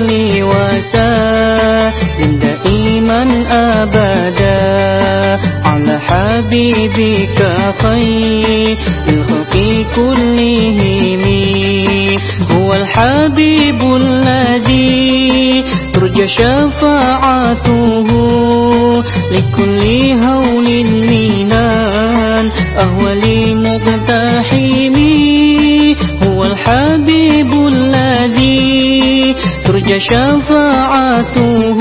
عني دائما أبدا على حبيبك خير الخلق كلهم هو الحبيب الذي ترجى شفاعته لكل هول منان أهوى لمقتحمي هو الحبيب شفاعته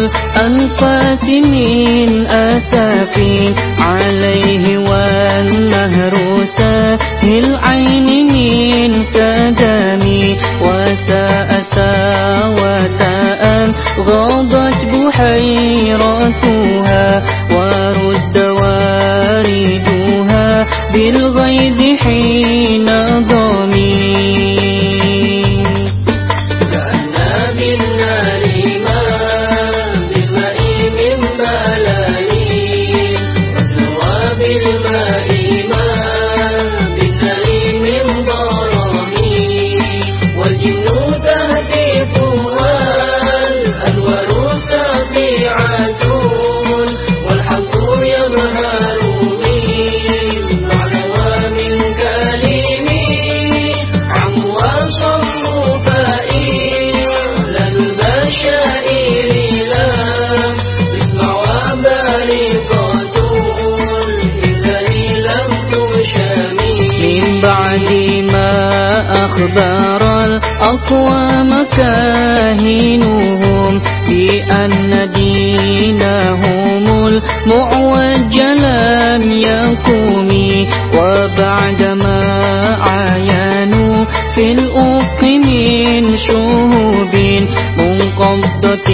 الأنفاس من أسف عليه والنهر ساهل عين من أخبار الأقوام كاهنهم بأن دينهم المعوج لم يقوم وبعدما عاينوا في الأفق من شهوب منقبضة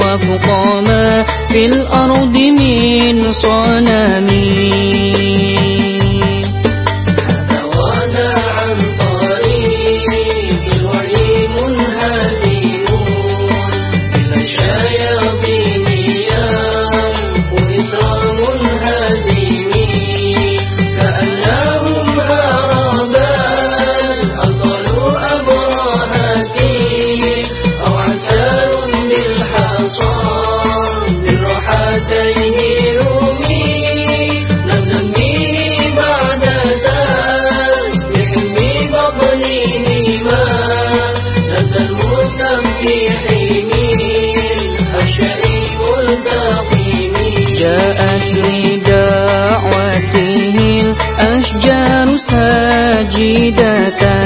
وفقاما في الأرض من صنمين 你的感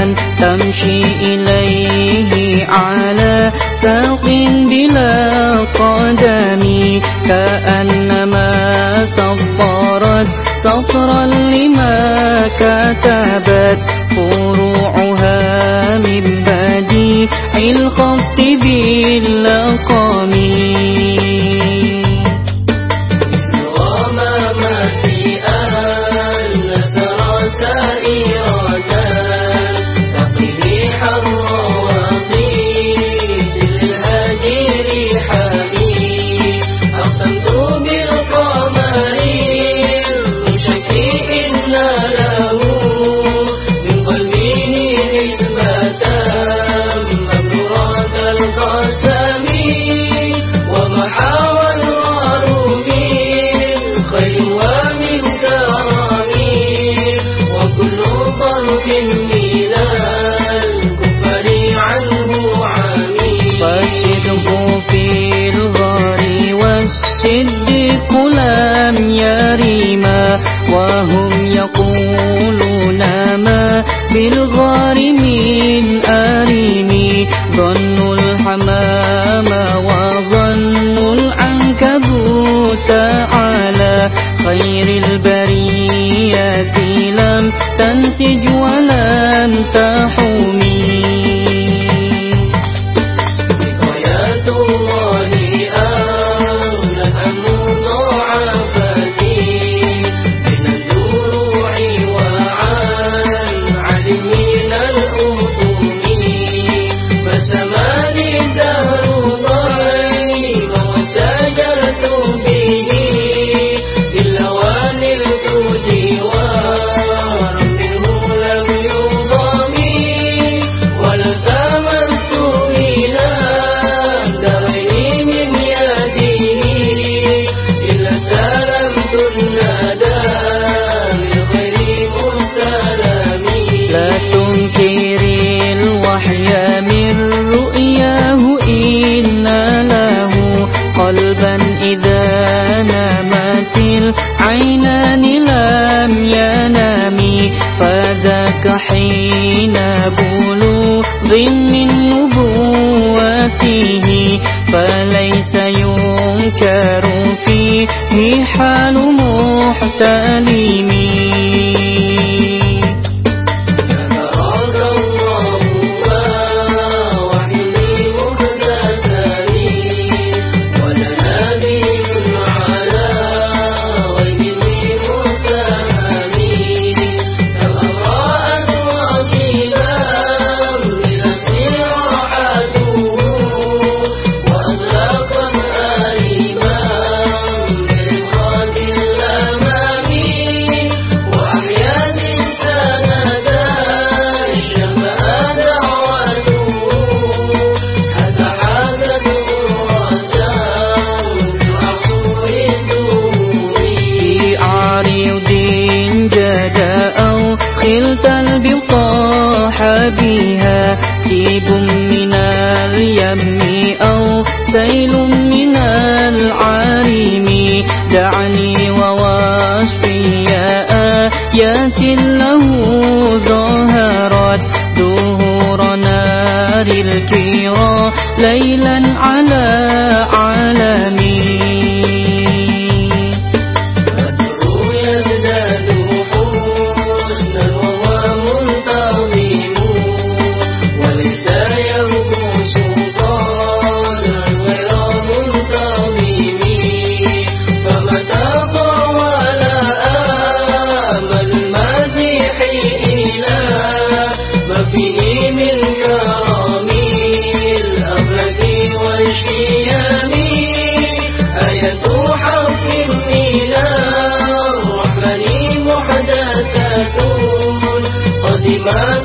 حين بلوغ ضمن من العارم دعني قادمات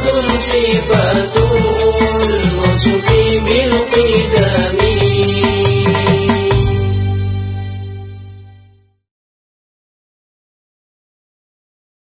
صفات